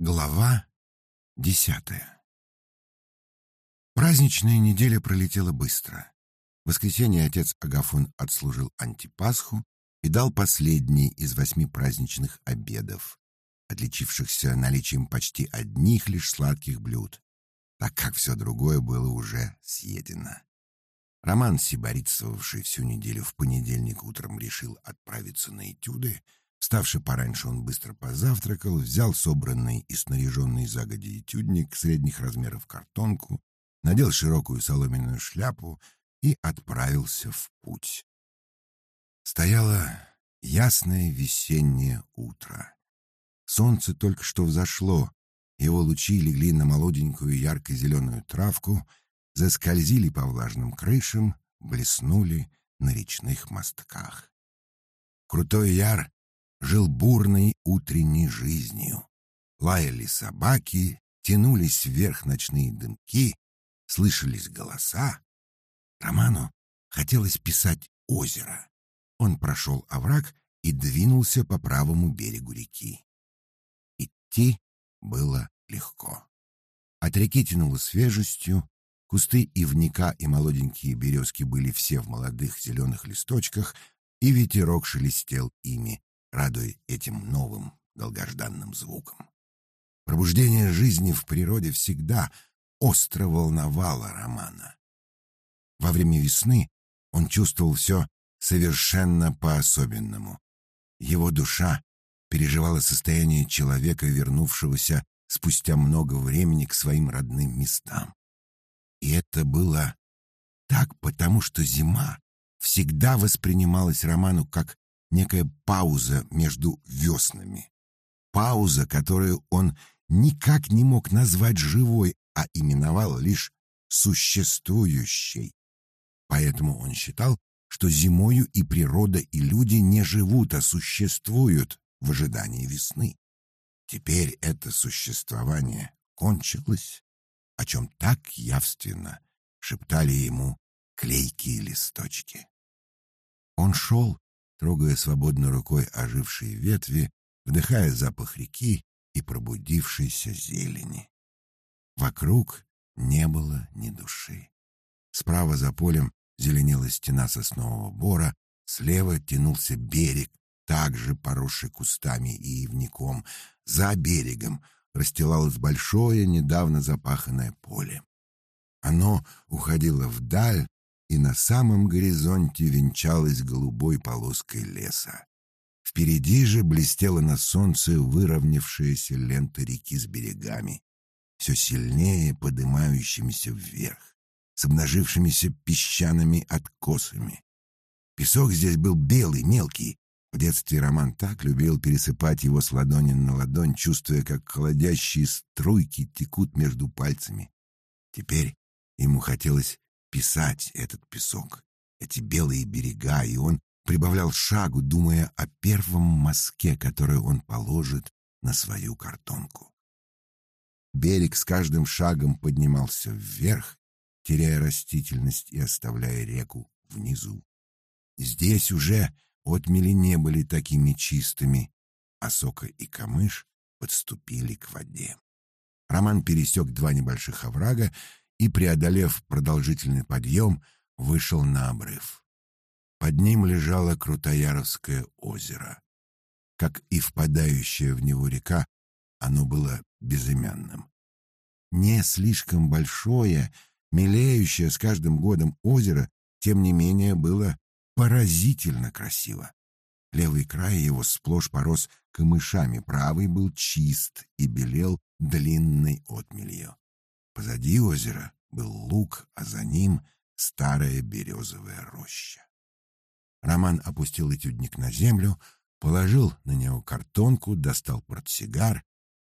Глава десятая Праздничная неделя пролетела быстро. В воскресенье отец Агафон отслужил антипасху и дал последний из восьми праздничных обедов, отличившихся наличием почти одних лишь сладких блюд, так как все другое было уже съедено. Роман, сиборитствовавший всю неделю в понедельник утром, решил отправиться на этюды — Вставший пораньше, он быстро позавтракал, взял собранный и снаряженный загоди этюдник средних размеров картонку, надел широкую соломенную шляпу и отправился в путь. Стояло ясное весеннее утро. Солнце только что взошло, его лучи легли на молоденькую ярко-зеленую травку, заскользили по влажным крышам, блеснули на речных мостках. Крутой яр жил бурной утренней жизнью. Лаяли собаки, тянулись вверх ночные дымки, слышались голоса. Роману хотелось писать озеро. Он прошел овраг и двинулся по правому берегу реки. Идти было легко. От реки тянуло свежестью, кусты ивника и молоденькие березки были все в молодых зеленых листочках, и ветерок шелестел ими, радуя этим новым долгожданным звуком. Пробуждение жизни в природе всегда остро волновало Романа. Во время весны он чувствовал все совершенно по-особенному. Его душа переживала состояние человека, вернувшегося спустя много времени к своим родным местам. И это было так, потому что зима всегда воспринималась Роману как некая пауза между веснами. Пауза, которую он никак не мог назвать живой, а именовал лишь существующей. Поэтому он считал, что зимою и природа, и люди не живут, а существуют в ожидании весны. Теперь это существование кончилось, о чем так явственно шептали ему клейкие листочки. Он шел, трогая свободной рукой ожившие ветви, вдыхая запах реки и пробудившейся зелени. Вокруг не было ни души. Справа за полем зеленела стена соснового бора, слева тянулся берег, также поросший кустами и ивником. За берегом расстилалось большое, недавно запаханное поле. Оно уходило вдаль, и на самом горизонте венчалась голубой полоской леса. Впереди же блестела на солнце выровнявшаяся лента реки с берегами, все сильнее подымающимися вверх, с обнажившимися песчаными откосами. Песок здесь был белый, мелкий. В детстве Роман так любил пересыпать его с ладони на ладонь, чувствуя, как холодящие струйки текут между пальцами. Теперь ему хотелось писать этот песок, эти белые берега, и он прибавлял шагу, думая о первом мазке, который он положит на свою картонку. Берег с каждым шагом поднимался вверх, теряя растительность и оставляя реку внизу. Здесь уже отмели не были такими чистыми, а сока и камыш подступили к воде. Роман пересек два небольших оврага и, преодолев продолжительный подъем, вышел на обрыв. Под ним лежало Крутояровское озеро. Как и впадающая в него река, оно было безымянным. Не слишком большое, мелеющее с каждым годом озеро, тем не менее, было поразительно красиво. Левый край его сплошь порос камышами, правый был чист и белел длинной отмелью. Позади озера был луг, а за ним старая березовая роща. Роман опустил этюдник на землю, положил на него картонку, достал портсигар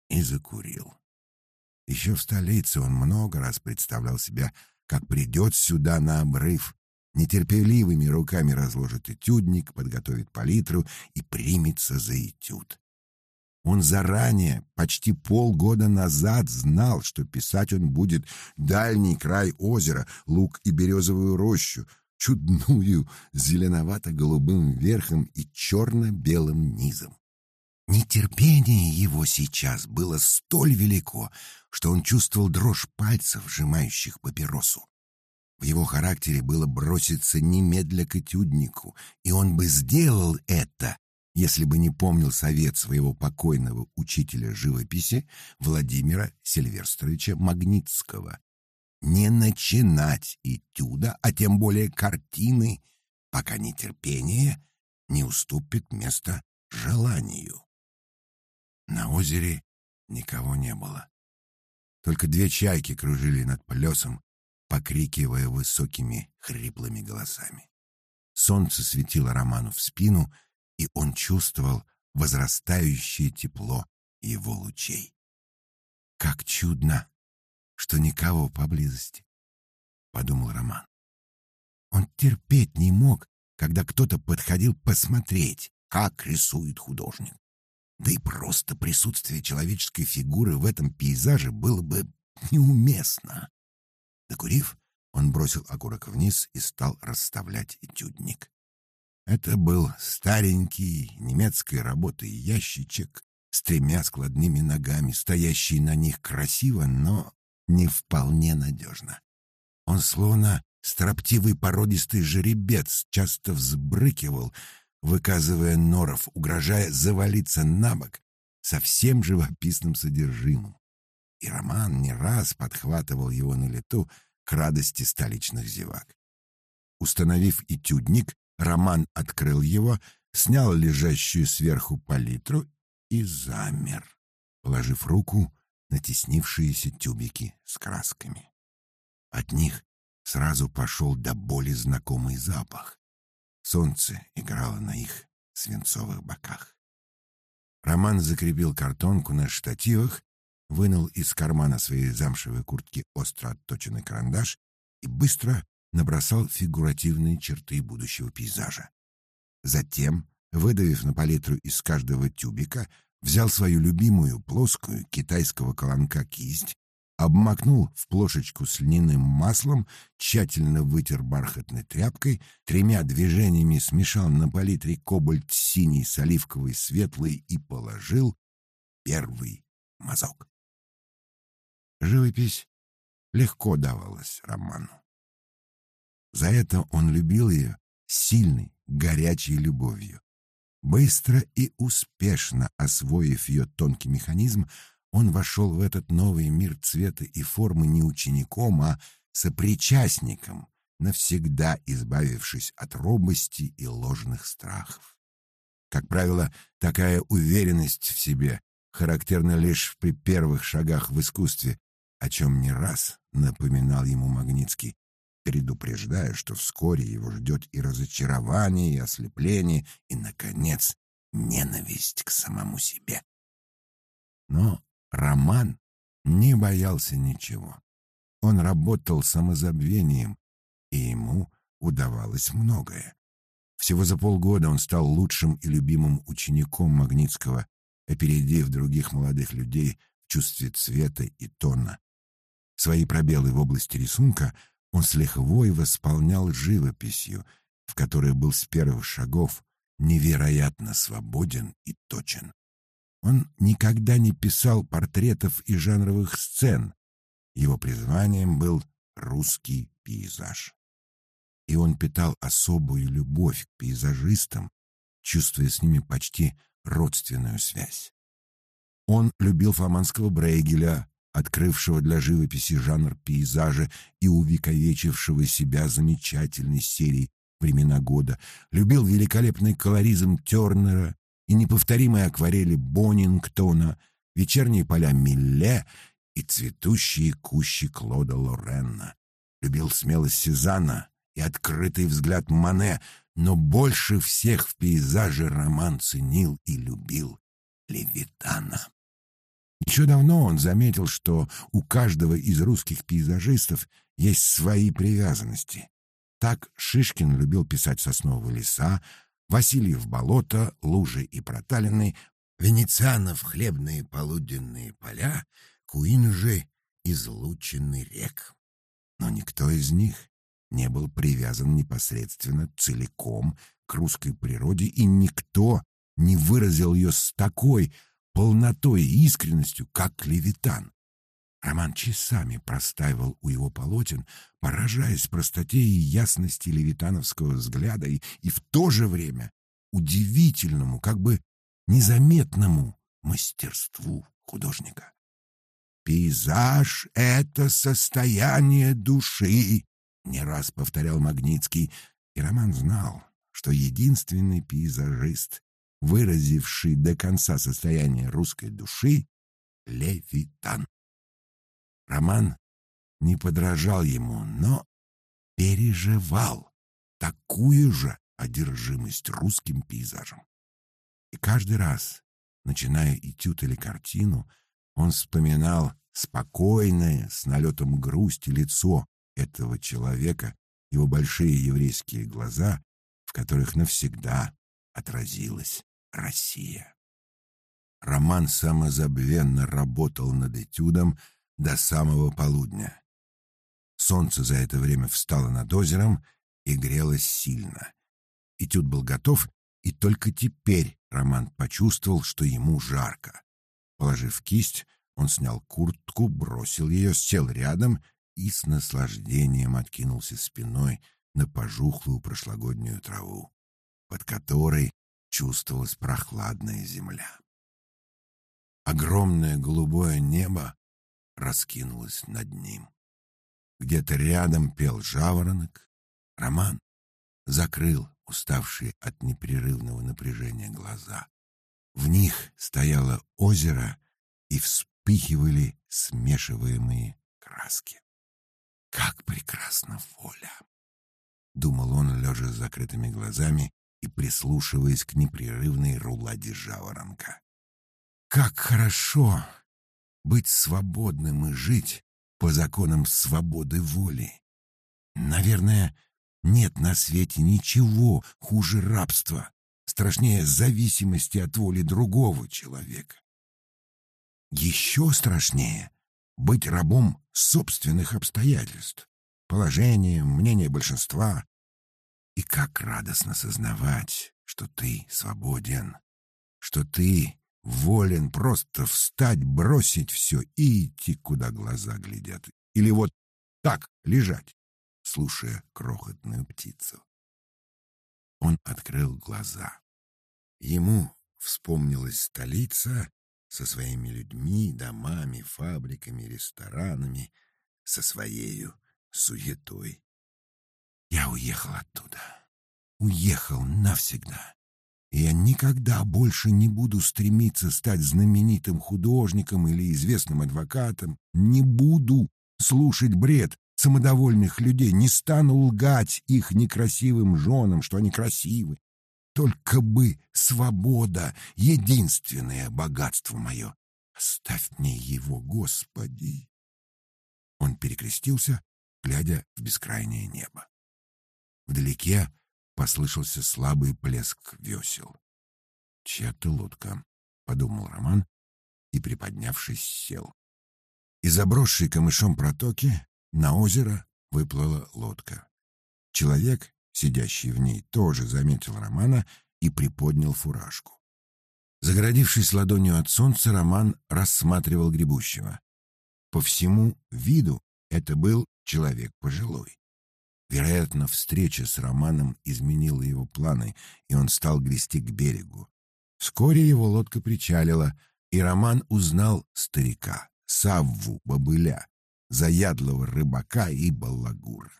и закурил. Еще в столице он много раз представлял себя, как придет сюда на обрыв, нетерпеливыми руками разложит этюдник, подготовит палитру и примется за этюд. Он заранее, почти полгода назад, знал, что писать он будет дальний край озера, луг и березовую рощу, чудную зеленовато-голубым верхом и черно-белым низом. Нетерпение его сейчас было столь велико, что он чувствовал дрожь пальцев, сжимающих папиросу. В его характере было броситься немедля к этюднику, и он бы сделал это, если бы не помнил совет своего покойного учителя живописи Владимира Сильверстровича Магнитского. Не начинать этюда, а тем более картины, пока нетерпение не уступит место желанию. На озере никого не было. Только две чайки кружили над плесом, покрикивая высокими хриплыми голосами. Солнце светило Роману в спину, и он чувствовал возрастающее тепло его лучей. «Как чудно, что никого поблизости!» — подумал Роман. Он терпеть не мог, когда кто-то подходил посмотреть, как рисует художник. Да и просто присутствие человеческой фигуры в этом пейзаже было бы неуместно. Докурив, он бросил окурок вниз и стал расставлять этюдник. Это был старенький немецкой работы ящичек с тремя складными ногами, стоящий на них красиво, но не вполне надежно. Он словно строптивый породистый жеребец часто взбрыкивал, выказывая норов, угрожая завалиться на бок совсем живописным содержимым и Роман не раз подхватывал его на лету к радости столичных зевак. Установив этюдник, Роман открыл его, снял лежащую сверху палитру и замер, положив руку на теснившиеся тюбики с красками. От них сразу пошел до боли знакомый запах. Солнце играло на их свинцовых боках. Роман закрепил картонку на штативах вынул из кармана своей замшевой куртки остро отточенный карандаш и быстро набросал фигуративные черты будущего пейзажа. Затем, выдавив на палитру из каждого тюбика, взял свою любимую плоскую китайского колонка кисть, обмакнул в плошечку с льняным маслом, тщательно вытер бархатной тряпкой, тремя движениями смешал на палитре кобальт синий с оливковой светлый и положил первый мазок. Живопись легко давалась Роману. За это он любил ее сильной, горячей любовью. Быстро и успешно освоив ее тонкий механизм, он вошел в этот новый мир цвета и формы не учеником, а сопричастником, навсегда избавившись от робости и ложных страхов. Как правило, такая уверенность в себе характерна лишь при первых шагах в искусстве, о чем не раз напоминал ему Магнитский, предупреждая, что вскоре его ждет и разочарование, и ослепление, и, наконец, ненависть к самому себе. Но Роман не боялся ничего. Он работал самозабвением, и ему удавалось многое. Всего за полгода он стал лучшим и любимым учеником Магнитского, опередив других молодых людей в чувстве цвета и тона. Свои пробелы в области рисунка он с лихвой восполнял живописью, в которой был с первых шагов невероятно свободен и точен. Он никогда не писал портретов и жанровых сцен. Его призванием был русский пейзаж. И он питал особую любовь к пейзажистам, чувствуя с ними почти родственную связь. Он любил фламандского Брейгеля, открывшего для живописи жанр пейзажа и увековечившего себя замечательной серией «Времена года», любил великолепный колоризм Тернера и неповторимые акварели Бонингтона, вечерние поля Милле и цветущие кущи Клода Лоренна. Любил смелость Сезанна и открытый взгляд Мане, но больше всех в пейзаже роман ценил и любил Левитана. Еще давно он заметил, что у каждого из русских пейзажистов есть свои привязанности. Так Шишкин любил писать сосновые леса, Васильев — болото, лужи и проталины, Венецианов — хлебные полуденные поля, Куин же — излученный рек. Но никто из них не был привязан непосредственно целиком к русской природе, и никто не выразил ее с такой полнотой и искренностью, как Левитан. Роман часами простаивал у его полотен, поражаясь простоте и ясности левитановского взгляда и, и в то же время удивительному, как бы незаметному мастерству художника. «Пейзаж — это состояние души», — не раз повторял Магнитский, и Роман знал, что единственный пейзажист, выразивший до конца состояние русской души, — Левитан. Роман не подражал ему, но переживал такую же одержимость русским пейзажем. И каждый раз, начиная этюд или картину, он вспоминал спокойное, с налетом грусти лицо этого человека, его большие еврейские глаза, в которых навсегда отразилась Россия. Роман самозабвенно работал над этюдом, до самого полудня. Солнце за это время встало над озером и грелось сильно. Этюд был готов, и только теперь Роман почувствовал, что ему жарко. Положив кисть, он снял куртку, бросил ее, сел рядом и с наслаждением откинулся спиной на пожухлую прошлогоднюю траву, под которой чувствовалась прохладная земля. Огромное голубое небо раскинулась над ним. Где-то рядом пел жаворонок. Роман закрыл уставшие от непрерывного напряжения глаза. В них стояло озеро и вспыхивали смешиваемые краски. Как прекрасна воля! Думал он, лежа с закрытыми глазами и прислушиваясь к непрерывной руладе жаворонка. Как хорошо, быть свободным и жить по законам свободы воли. Наверное, нет на свете ничего хуже рабства, страшнее зависимости от воли другого человека. Еще страшнее быть рабом собственных обстоятельств, положения, мнения большинства. И как радостно сознавать, что ты свободен, что ты волен просто встать, бросить все и идти, куда глаза глядят. Или вот так лежать, слушая крохотную птицу. Он открыл глаза. Ему вспомнилась столица со своими людьми, домами, фабриками, ресторанами, со своею суетой. Я уехал оттуда. Уехал навсегда и я никогда больше не буду стремиться стать знаменитым художником или известным адвокатом, не буду слушать бред самодовольных людей, не стану лгать их некрасивым женам, что они красивы. Только бы свобода — единственное богатство мое. Оставь мне его, Господи!» Он перекрестился, глядя в бескрайнее небо. Вдалеке послышался слабый плеск весел. «Чья-то лодка», — подумал Роман и, приподнявшись, сел. Из забросшей камышом протоки на озеро выплыла лодка. Человек, сидящий в ней, тоже заметил Романа и приподнял фуражку. Загородившись ладонью от солнца, Роман рассматривал гребущего. По всему виду это был человек пожилой. Вероятно, встреча с Романом изменила его планы, и он стал грести к берегу. Вскоре его лодка причалила, и Роман узнал старика, Савву Бобыля, заядлого рыбака и балагура.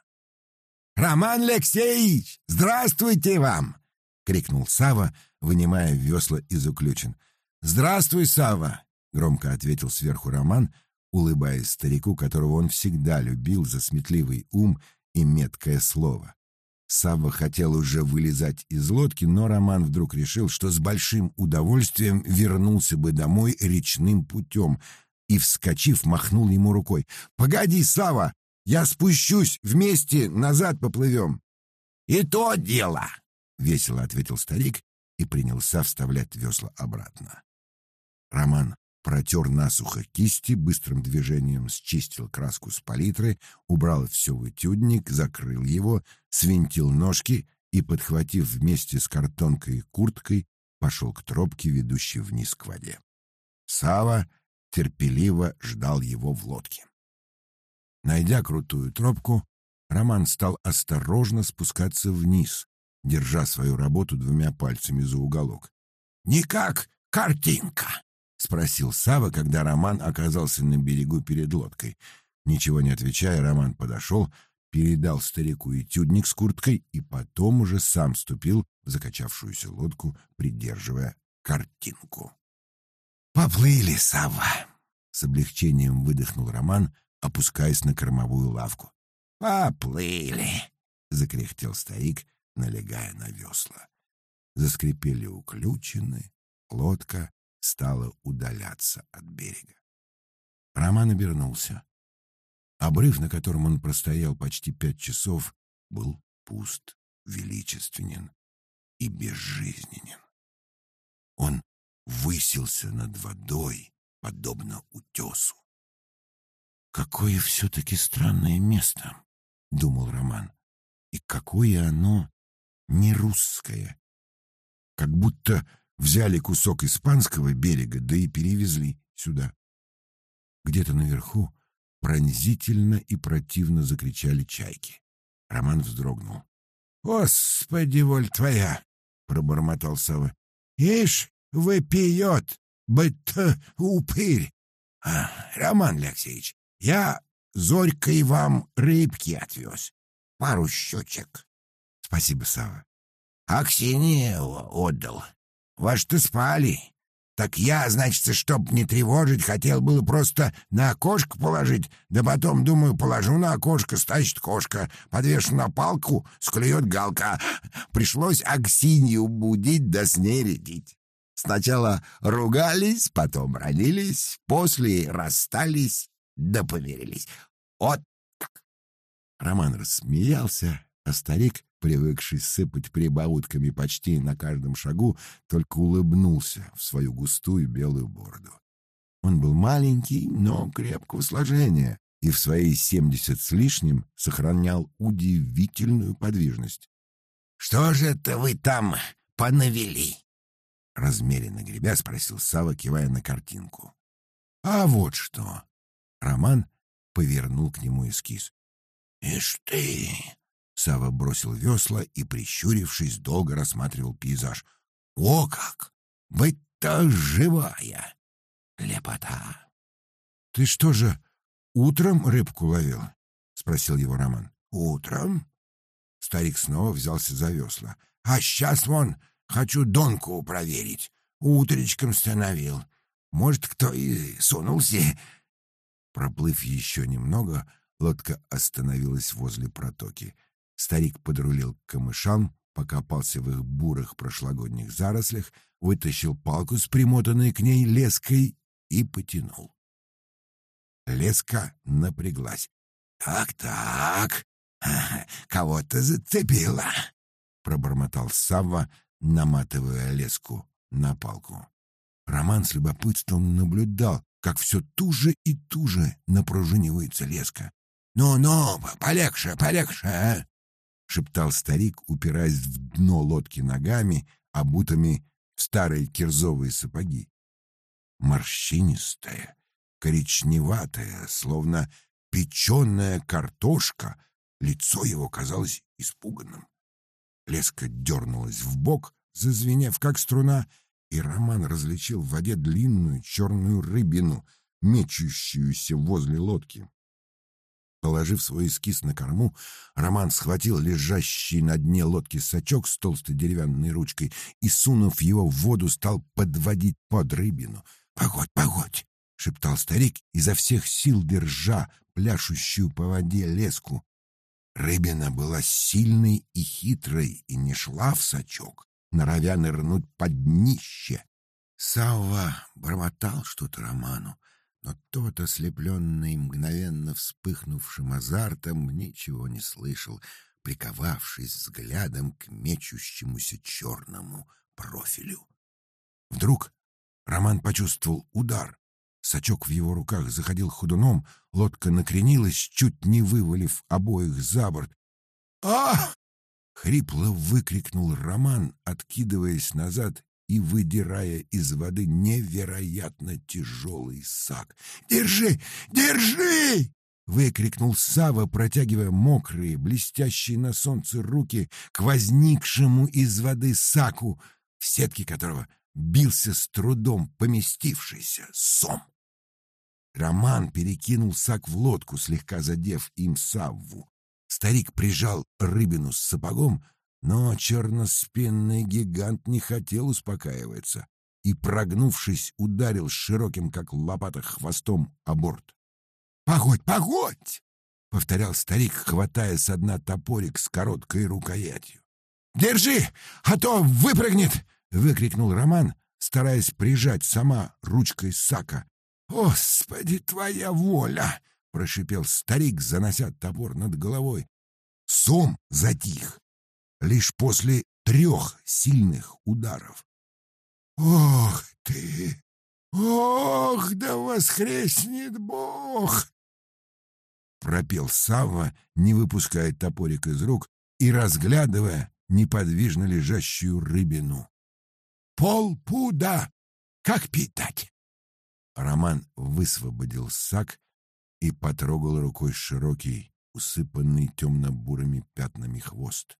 «Роман Алексеевич, здравствуйте вам!» — крикнул Сава, вынимая весла из уключен. «Здравствуй, Сава!» — громко ответил сверху Роман, улыбаясь старику, которого он всегда любил за сметливый ум и меткое слово. Савва хотел уже вылезать из лодки, но Роман вдруг решил, что с большим удовольствием вернулся бы домой речным путем и, вскочив, махнул ему рукой. «Погоди, Сава, я спущусь, вместе назад поплывем». «И то дело!» — весело ответил старик и принялся вставлять весла обратно. Роман протер насухо кисти, быстрым движением счистил краску с палитры, убрал все в этюдник, закрыл его, свинтил ножки и, подхватив вместе с картонкой и курткой, пошел к тропке, ведущей вниз к воде. Сава терпеливо ждал его в лодке. Найдя крутую тропку, Роман стал осторожно спускаться вниз, держа свою работу двумя пальцами за уголок. «Не как картинка!» — спросил Сава, когда Роман оказался на берегу перед лодкой. Ничего не отвечая, Роман подошел, передал старику этюдник с курткой и потом уже сам ступил в закачавшуюся лодку, придерживая картинку. «Поплыли, Сава!» — с облегчением выдохнул Роман, опускаясь на кормовую лавку. «Поплыли!» — закряхтел старик, налегая на весла. Заскрипели уключены, лодка стала удаляться от берега. Роман обернулся. Обрыв, на котором он простоял почти пять часов, был пуст, величественен и безжизненен. Он высился над водой, подобно утесу. «Какое все-таки странное место!» — думал Роман. «И какое оно не русское! Как будто взяли кусок испанского берега, да и перевезли сюда». Где-то наверху пронзительно и противно закричали чайки. Роман вздрогнул. «Господи, воль твоя!» — пробормотал Сава. «Ишь, выпьет, быть-то упырь! А, Роман Алексеевич, я Зорькой вам рыбки отвез. Пару щечек. Спасибо, Сава. А Ксении отдал. Ваш-то спали. Так я, значит, чтоб не тревожить, хотел было просто на окошко положить, да потом, думаю, положу на окошко, стащит кошка, подвешу на палку, склюет галка. Пришлось Аксинью будить да с ней рядить. Сначала ругались, потом родились, после расстались да помирились. Вот так. Роман рассмеялся, а старик привыкший сыпать прибаутками почти на каждом шагу, только улыбнулся в свою густую белую бороду. Он был маленький, но крепкого сложения, и в свои семьдесят с лишним сохранял удивительную подвижность. «Что же это вы там понавели?» Размеренно гребя спросил Сава, кивая на картинку. «А вот что!» Роман повернул к нему эскиз. «Ишь ты!» Сава бросил весла и, прищурившись, долго рассматривал пейзаж. «О как! Быть-то живая! Лепота!» «Ты что же, утром рыбку ловил?» — спросил его Роман. «Утром?» Старик снова взялся за весла. «А сейчас вон, хочу донку проверить. Утречком становил. Может, кто и сунулся?» Проплыв еще немного, лодка остановилась возле протоки. Старик подрулил к камышам, покопался в их бурых прошлогодних зарослях, вытащил палку с примотанной к ней леской и потянул. Леска напряглась. «Так-так, кого-то зацепила!» — пробормотал Савва, наматывая леску на палку. Роман с любопытством наблюдал, как все туже и туже напружинивается леска. «Ну-ну, полегче, полегче, а!» Шептал старик, упираясь в дно лодки ногами, обутыми в старые кирзовые сапоги. Морщинистая, коричневатая, словно печеная картошка, лицо его казалось испуганным. Леска дернулась в бок, зазвенев, как струна, и Роман различил в воде длинную черную рыбину, мечущуюся возле лодки. Положив свой эскиз на корму, Роман схватил лежащий на дне лодки сачок с толстой деревянной ручкой и, сунув его в воду, стал подводить под рыбину. «Погодь, погодь!» — шептал старик, изо всех сил держа пляшущую по воде леску. Рыбина была сильной и хитрой и не шла в сачок, норовя нырнуть под днище. Савва бормотал что-то Роману, но тот, ослепленный мгновенно вспыхнувшим азартом, ничего не слышал, приковавшись взглядом к мечущемуся черному профилю. Вдруг Роман почувствовал удар. Сачок в его руках заходил ходуном, лодка накренилась, чуть не вывалив обоих за борт. «Ах!» — хрипло выкрикнул Роман, откидываясь назад и выдирая из воды невероятно тяжелый сак. «Держи! Держи!» — выкрикнул Сава, протягивая мокрые, блестящие на солнце руки к возникшему из воды саку, в сетке которого бился с трудом поместившийся сом. Роман перекинул сак в лодку, слегка задев им Савву. Старик прижал рыбину с сапогом, но черноспинный гигант не хотел успокаиваться и, прогнувшись, ударил широким, как лопата, хвостом о борт. «Погодь, погодь!» — повторял старик, хватая с дна топорик с короткой рукоятью. «Держи, а то выпрыгнет!» — выкрикнул Роман, стараясь прижать сама ручкой сака. «Господи, твоя воля!» — прошипел старик, занося топор над головой. Сом затих лишь после трех сильных ударов. «Ох ты! Ох, да воскреснет Бог!» Пропел Савва, не выпуская топорик из рук и разглядывая неподвижно лежащую рыбину. «Полпуда! Как питать?» Роман высвободил сак и потрогал рукой широкий, усыпанный темно-бурыми пятнами хвост.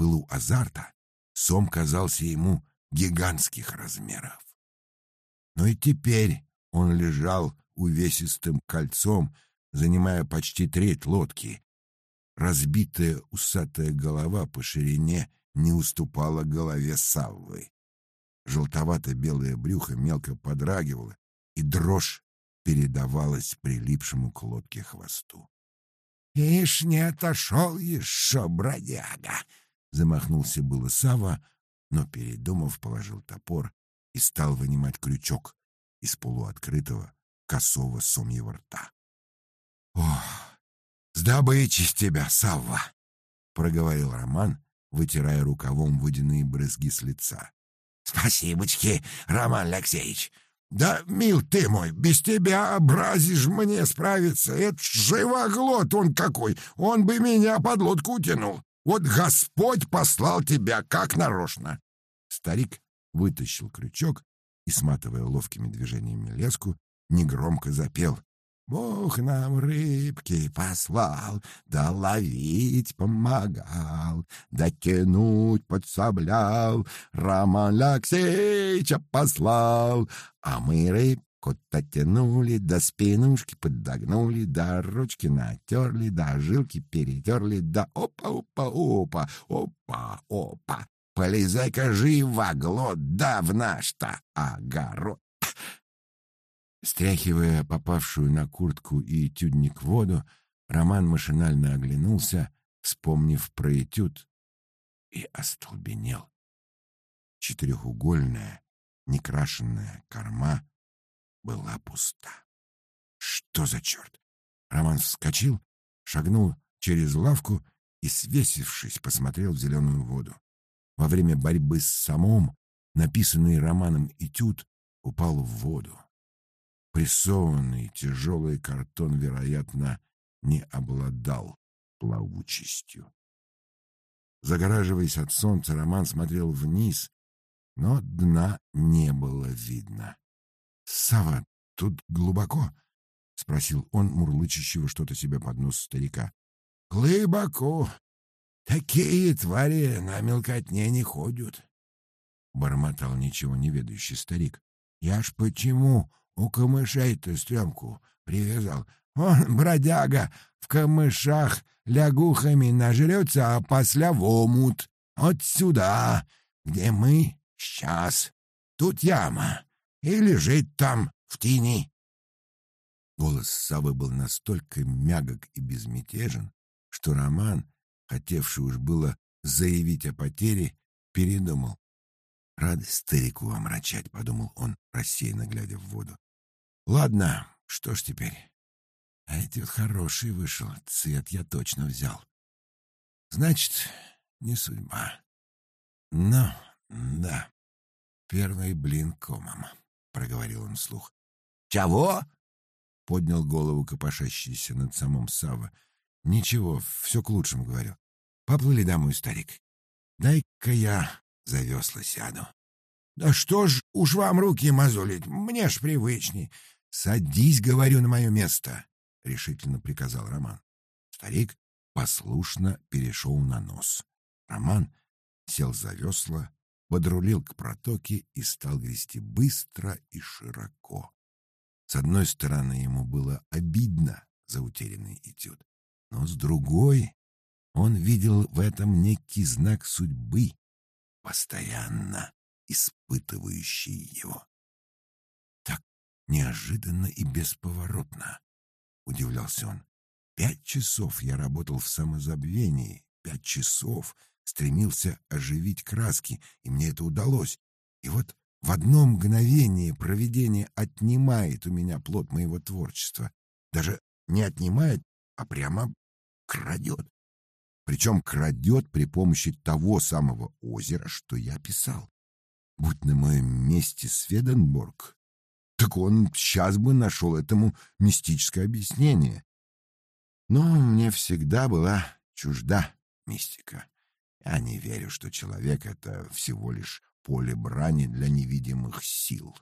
Пылу азарта сом казался ему гигантских размеров. Но и теперь он лежал увесистым кольцом, занимая почти треть лодки. Разбитая усатая голова по ширине не уступала голове Саввы. Желтовато-белое брюхо мелко подрагивало, и дрожь передавалась прилипшему к лодке хвосту. — Ишь, не отошел еще, бродяга! Замахнулся было Сава, но, передумав, положил топор и стал вынимать крючок из полуоткрытого косого сомьего рта. «Ох, сдобычи с тебя, Савва!» — проговорил Роман, вытирая рукавом водяные брызги с лица. «Спасибочки, Роман Алексеевич! Да, мил ты мой, без тебя образишь мне справиться. Это живоглот он какой, он бы меня под лодку утянул. Вот Господь послал тебя как нарочно. Старик вытащил крючок и, сматывая ловкими движениями леску, негромко запел. Бог нам рыбки послал, да ловить помогал, да тянуть подсоблял, Роман Алексеевича послал, а мы рыб Кота тянули, до спинушки подогнули, до ручки натерли, до жилки перетерли, да опа-опа-опа, опа-опа. Полезай-ка живо, глот, да в наш-то огород. Стряхивая попавшую на куртку и этюдник воду, Роман машинально оглянулся, вспомнив про этюд, и остолбенел. Четырехугольная, некрашенная корма была пуста. Что за черт? Роман вскочил, шагнул через лавку и, свесившись, посмотрел в зеленую воду. Во время борьбы с самом написанный Романом этюд упал в воду. Прессованный тяжелый картон, вероятно, не обладал плавучестью. Загораживаясь от солнца, Роман смотрел вниз, но дна не было видно. Сава, тут глубоко? — спросил он, мурлычащего что-то себе под нос старика. — Глубоко. Такие твари на мелкотне не ходят. Бормотал ничего не ведающий старик. — Я ж почему у камышей-то стрёмку привязал? Он, бродяга, в камышах лягухами нажрется, а после в омут. Вот сюда, где мы сейчас. Тут яма и лежит там в тени. Голос Савы был настолько мягок и безмятежен, что Роман, хотевший уж было заявить о потере, передумал. «Рады старику омрачать», — подумал он, рассеянно глядя в воду. «Ладно, что ж теперь? А ведь хороший вышел, цвет я точно взял. Значит, не судьба. Но, да, первый блин комом». — проговорил он вслух. «Чего?» — поднял голову копошащийся над самым Сава. «Ничего, все к лучшему, — говорю. Поплыли домой, старик. Дай-ка я за весла сяду». Да что ж уж вам руки мозолить, мне ж привычней. Садись, говорю, на мое место, — решительно приказал Роман. Старик послушно перешел на нос. Роман сел за весла, подрулил к протоке и стал грести быстро и широко. С одной стороны, ему было обидно за утерянный этюд, но с другой он видел в этом некий знак судьбы, постоянно испытывающий его. Так неожиданно и бесповоротно, удивлялся он. Пять часов я работал в самозабвении, пять часов стремился оживить краски, и мне это удалось. И вот в одно мгновение провидение отнимает у меня плод моего творчества. Даже не отнимает, а прямо крадет. Причем крадет при помощи того самого озера, что я писал. Будь на моем месте Сведенборг, так он сейчас бы нашел этому мистическое объяснение. Но мне всегда была чужда мистика. Я не верю, что человек — это всего лишь поле брани для невидимых сил.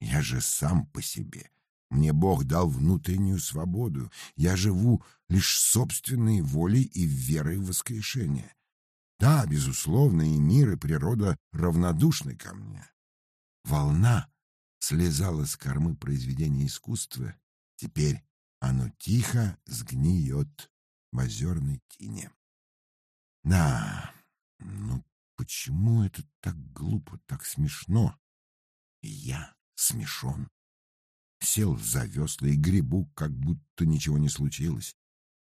Я же сам по себе. Мне Бог дал внутреннюю свободу. Я живу лишь собственной волей и верой в воскрешение. Да, безусловно, и мир, и природа равнодушны ко мне. Волна слезала с кормы произведения искусства. Теперь оно тихо сгниет в озерной тине. Да, ну почему это так глупо, так смешно? Я смешон. Сел за весла и грибу, как будто ничего не случилось.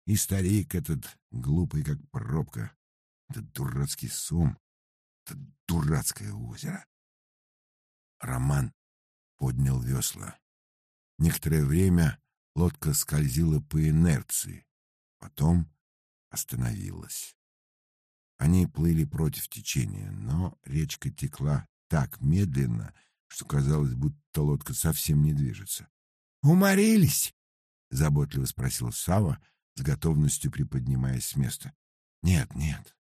И старик этот глупый, как пробка. Этот дурацкий сом, это дурацкое озеро. Роман поднял весла. Некоторое время лодка скользила по инерции, потом остановилась. Они плыли против течения, но речка текла так медленно, что казалось, будто лодка совсем не движется. «Уморились?» — заботливо спросил Сава, с готовностью приподнимаясь с места. «Нет, нет».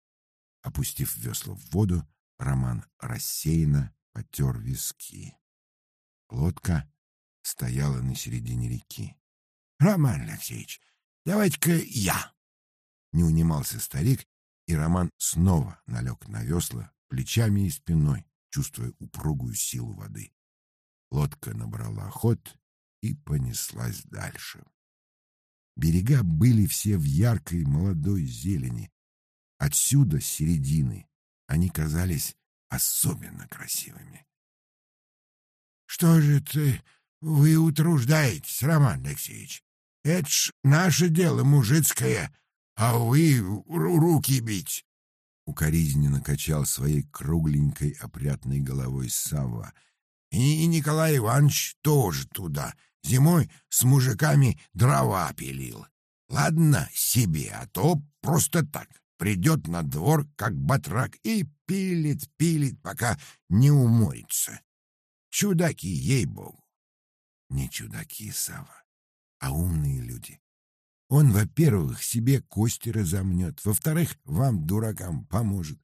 Опустив весло в воду, Роман рассеянно потер виски. Лодка стояла на середине реки. «Роман Алексеевич, давайте-ка я!» Не унимался старик и Роман снова налег на весла плечами и спиной, чувствуя упругую силу воды. Лодка набрала ход и понеслась дальше. Берега были все в яркой молодой зелени. Отсюда, с середины, они казались особенно красивыми. — Что же ты, вы утруждаетесь, Роман Алексеевич? Это ж наше дело мужицкое а вы руки бить. Укоризненно качал своей кругленькой опрятной головой Савва. И Николай Иванович тоже туда. Зимой с мужиками дрова пилил. Ладно себе, а то просто так. Придет на двор, как батрак, и пилит, пилит, пока не уморится. Чудаки, ей-богу. Не чудаки, Сава, а умные люди. Он, во-первых, себе кости разомнет, во-вторых, вам, дуракам, поможет.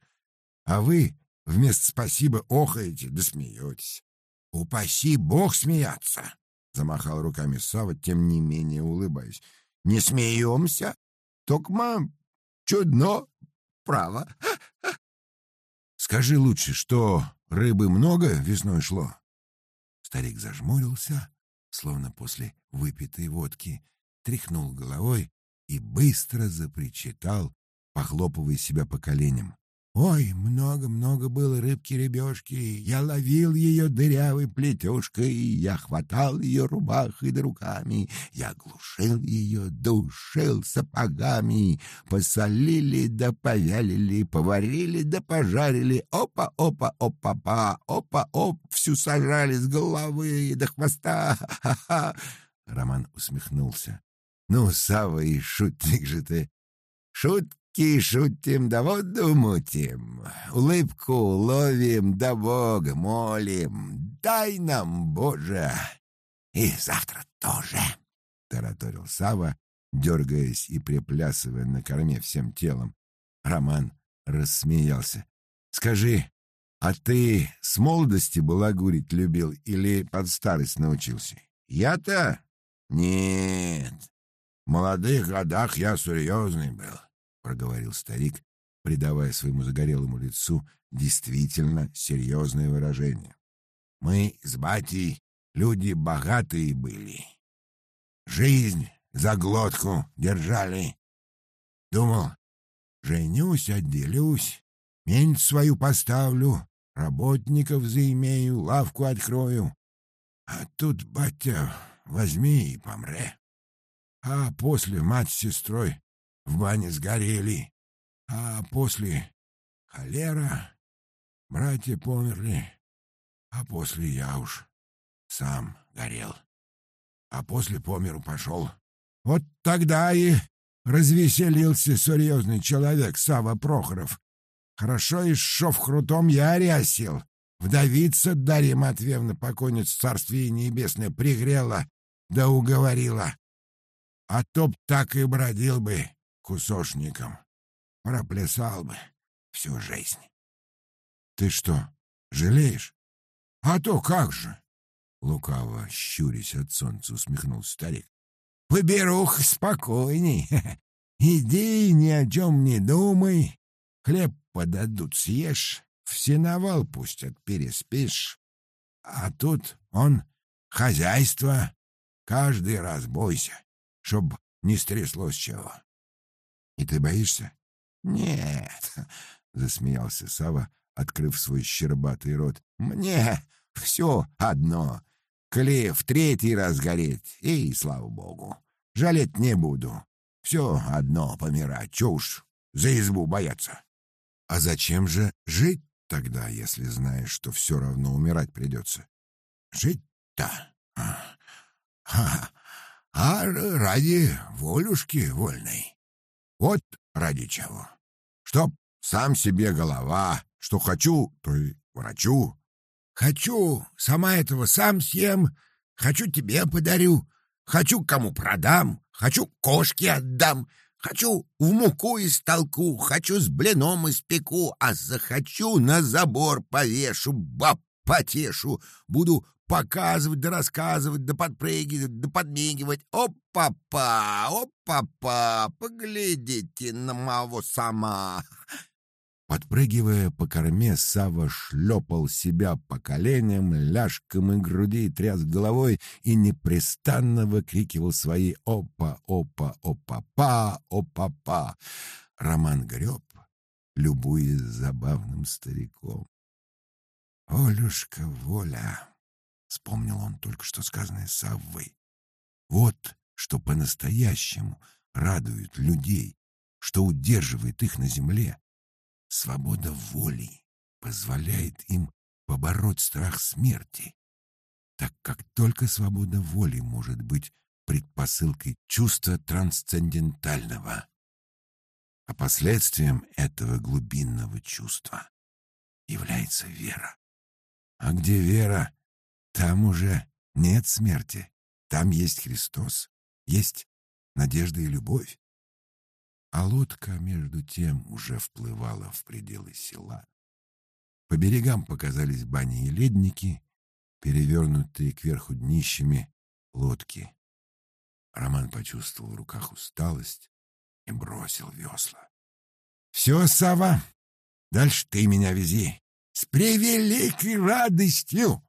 А вы вместо спасибо охаете да смеетесь. «Упаси бог смеяться!» — замахал руками Сава, тем не менее улыбаясь. «Не смеемся? Только мам, чудно, право. Скажи лучше, что рыбы много весной шло?» Старик зажмурился, словно после выпитой водки, тряхнул головой и быстро запричитал, похлопывая себя по коленям. Ой, много-много было рыбки-ребешки. Я ловил ее дырявой плетешкой, я хватал ее рубахой да руками, я глушил ее, душил сапогами. Посолили да повялили, поварили да пожарили. Опа-опа-опа-па, опа-оп, всю сажали с головы до хвоста. Ха-ха! Роман усмехнулся. Ну, Сава и шутник же ты. Шутки шутим, да воду мутим. Улыбку ловим, да Бога молим. Дай нам, Боже. И завтра тоже, — тараторил Сава, дергаясь и приплясывая на корме всем телом. Роман рассмеялся. — Скажи, А ты с молодости балагурить любил или под старость научился? Я-то? Нет. Молодых годах я серьезный был, проговорил старик, придавая своему загорелому лицу действительно серьезное выражение. Мы с батей люди богатые были. Жизнь за глотку держали. Думал, женюсь, отделюсь, мень свою поставлю, работников заимею, лавку открою. А тут, батя, возьми и помре. А после мать с сестрой в бане сгорели. А после холера, братья померли. А после я уж сам горел. А после по миру пошел. Вот тогда и развеселился серьезный человек Сава Прохоров. Хорошо и шов хрутом яре осел. Вдовица Дарья Матвеевна, покойница царствие небесное, пригрела да уговорила. А то б так и бродил бы кусошником. Проплясал бы всю жизнь. Ты что, жалеешь? А то как же? Лукаво, щурясь от солнца, усмехнулся старик. Поберух спокойней. Иди, ни о чем не думай. Хлеб подадут, съешь. В сеновал пустят, переспишь. А тут он хозяйство. Каждый раз бойся, чтоб не стряслось чего. И ты боишься? Нет, засмеялся Сава, открыв свой щербатый рот. Мне все одно. Коли в третий раз гореть, и слава богу. Жалеть не буду. Все одно помирать, уж за избу бояться. А зачем же жить тогда, если знаешь, что все равно умирать придется? Жить-то? А, а, ради волюшки вольной. Вот ради чего. Чтоб сам себе голова, что хочу, то и врачу, Хочу, сама этого сам съем, хочу тебе подарю, хочу кому продам, хочу кошке отдам, хочу в муку истолку, хочу с блином испеку, а захочу на забор повешу, баб потешу, буду показывать да рассказывать, да подпрыгивать, да подмигивать. О-папа, о-папа, поглядите на моего сама. Подпрыгивая по корме, Сава шлепал себя по коленям, ляжкам и груди, тряс головой и непрестанно выкрикивал свои «Опа, опа, опа-па, опа-па!». Роман греб, любуясь забавным стариком. «Олюшка, воля!» — вспомнил он только что сказанное Саввой. «Вот что по-настоящему радует людей, что удерживает их на земле». Свобода воли позволяет им побороть страх смерти, так как только свобода воли может быть предпосылкой чувства трансцендентального, а последствием этого глубинного чувства является вера. А где вера, там уже нет смерти, там есть Христос, есть надежда и любовь а лодка, между тем, уже вплывала в пределы села. По берегам показались бани и ледники, перевернутые кверху днищами лодки. Роман почувствовал в руках усталость и бросил весла. — Все, Сава, дальше ты меня вези. — С превеликой радостью! —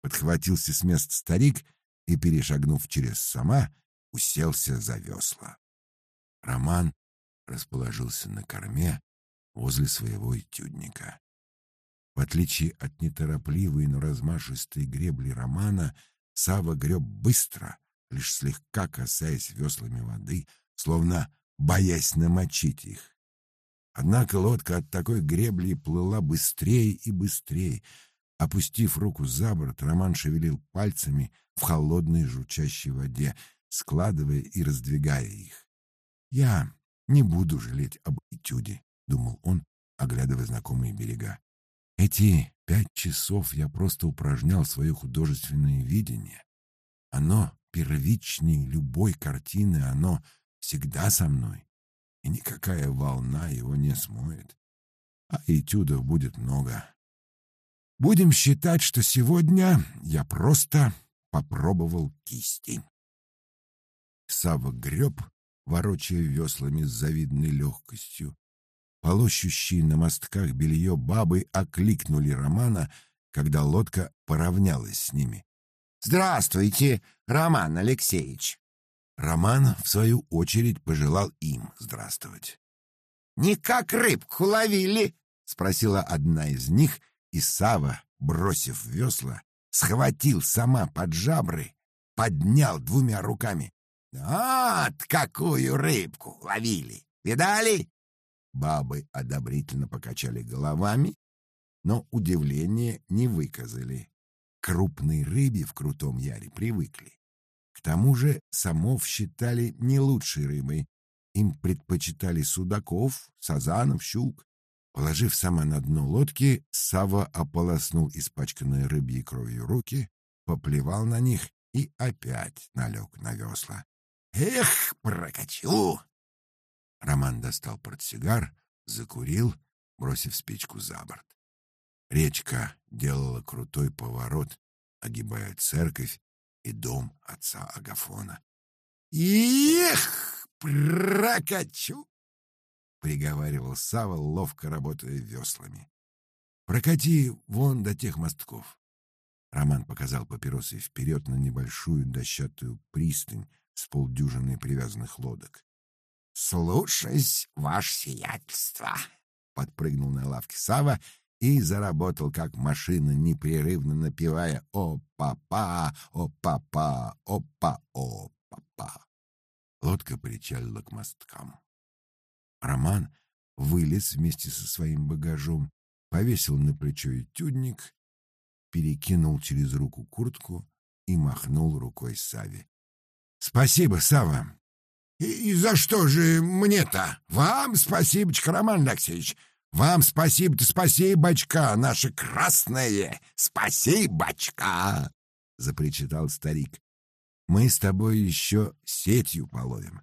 подхватился с места старик и, перешагнув через сама, уселся за весла. Роман расположился на корме возле своего этюдника. В отличие от неторопливой, но размашистой гребли Романа, Сава греб быстро, лишь слегка касаясь веслами воды, словно боясь намочить их. Однако лодка от такой гребли плыла быстрее и быстрее. Опустив руку за борт, Роман шевелил пальцами в холодной журчащей воде, складывая и раздвигая их. Я не буду жалеть об этюде, думал он, оглядывая знакомые берега. Эти пять часов я просто упражнял свое художественное видение. Оно первичнее любой картины, оно всегда со мной, и никакая волна его не смоет. А этюдов будет много. Будем считать, что сегодня я просто попробовал кисти. Сава греб, ворочая веслами с завидной легкостью. Полощущие на мостках белье бабы окликнули Романа, когда лодка поравнялась с ними. «Здравствуйте, Роман Алексеевич!» Роман, в свою очередь, пожелал им здравствовать. «Не как рыбку ловили?» — спросила одна из них, и Сава, бросив весла, схватил сама под жабры, поднял двумя руками. «Вот какую рыбку ловили! Видали?» Бабы одобрительно покачали головами, но удивления не выказали. Крупной рыбе в Крутом Яре привыкли. К тому же самов считали не лучшей рыбой. Им предпочитали судаков, сазанов, щук. Положив сама на дно лодки, Сава ополоснул испачканные рыбьей кровью руки, поплевал на них и опять налег на весла. «Эх, прокачу!» Роман достал портсигар, закурил, бросив спичку за борт. Речка делала крутой поворот, огибая церковь и дом отца Агафона. «Эх, прокачу!» — приговаривал Сава, ловко работая веслами. «Прокати вон до тех мостков». Роман показал папиросой вперед на небольшую дощатую пристань с полдюжиной привязанных лодок. «Слушаюсь, ваше сиятельство!» — подпрыгнул на лавке Сава и заработал, как машина, непрерывно напевая «О-па-па! О-па-па! О-па! О-па-па!». Лодка причалила к мосткам. Роман вылез вместе со своим багажом, повесил на плечо этюдник, перекинул через руку куртку и махнул рукой Саве. «Спасибо, Сава!» И, «И за что же мне-то? Вам спасибочка, Роман Алексеевич! Вам спасибо-то спасибочка, наше красное! Спасибочка!» — запричитал старик. «Мы с тобой еще сетью половим.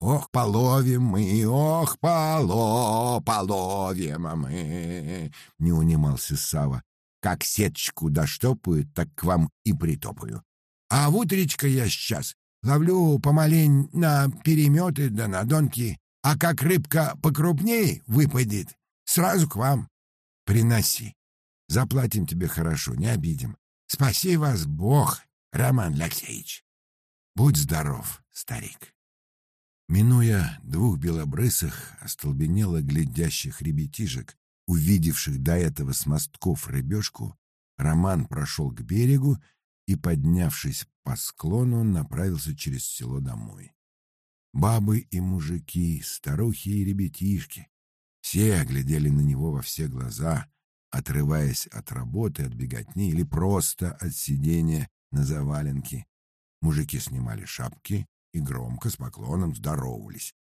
Ох, половим мы, ох, поло, половим мы, не унимался Сава. Как сеточку доштопают, так к вам и притопаю. А в утречко я сейчас ловлю помалень на переметы да на донки, а как рыбка покрупней выпадет, сразу к вам. Приноси. Заплатим тебе хорошо, не обидим. Спаси вас Бог, Роман Алексеевич. Будь здоров, старик. Минуя двух белобрысых, остолбенело глядящих ребятишек, увидевших до этого с мостков рыбешку, Роман прошел к берегу и, поднявшись по склону, направился через село домой. Бабы и мужики, старухи и ребятишки — все глядели на него во все глаза, отрываясь от работы, от беготни или просто от сидения на заваленке. Мужики снимали шапки, и громко с поклоном здоровались.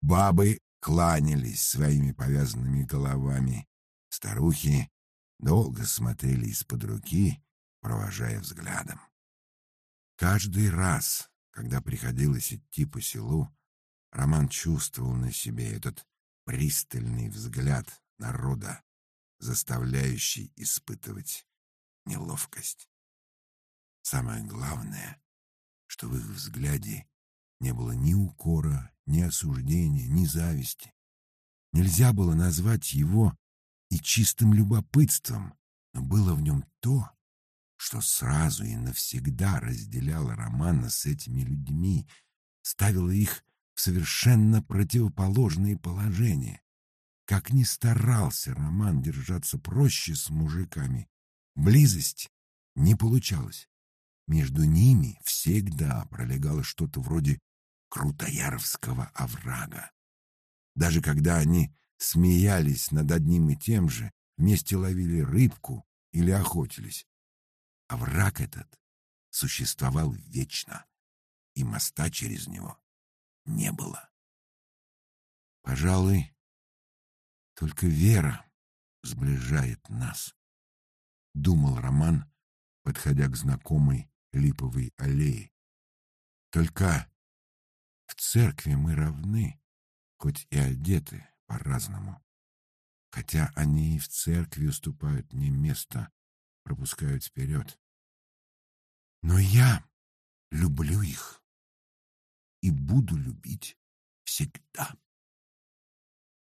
Бабы кланялись своими повязанными головами. Старухи долго смотрели из-под руки, провожая взглядом. Каждый раз, когда приходилось идти по селу, Роман чувствовал на себе этот пристальный взгляд народа, заставляющий испытывать неловкость. Самое главное, что в их взгляде не было ни укора, ни осуждения, ни зависти. Нельзя было назвать его и чистым любопытством, но было в нем то, что сразу и навсегда разделяло Романа с этими людьми, ставило их в совершенно противоположные положения. Как ни старался Роман держаться проще с мужиками, близость не получалась. Между ними всегда пролегало что-то вроде Крутояровского оврага. Даже когда они смеялись над одним и тем же, вместе ловили рыбку или охотились. Овраг этот существовал вечно, и моста через него не было. Пожалуй, только вера сближает нас, думал Роман, подходя к знакомой липовой аллее. Только в церкви мы равны, хоть и одеты по-разному. Хотя они и в церкви уступают мне место, пропускают вперед. Но я люблю их и буду любить всегда.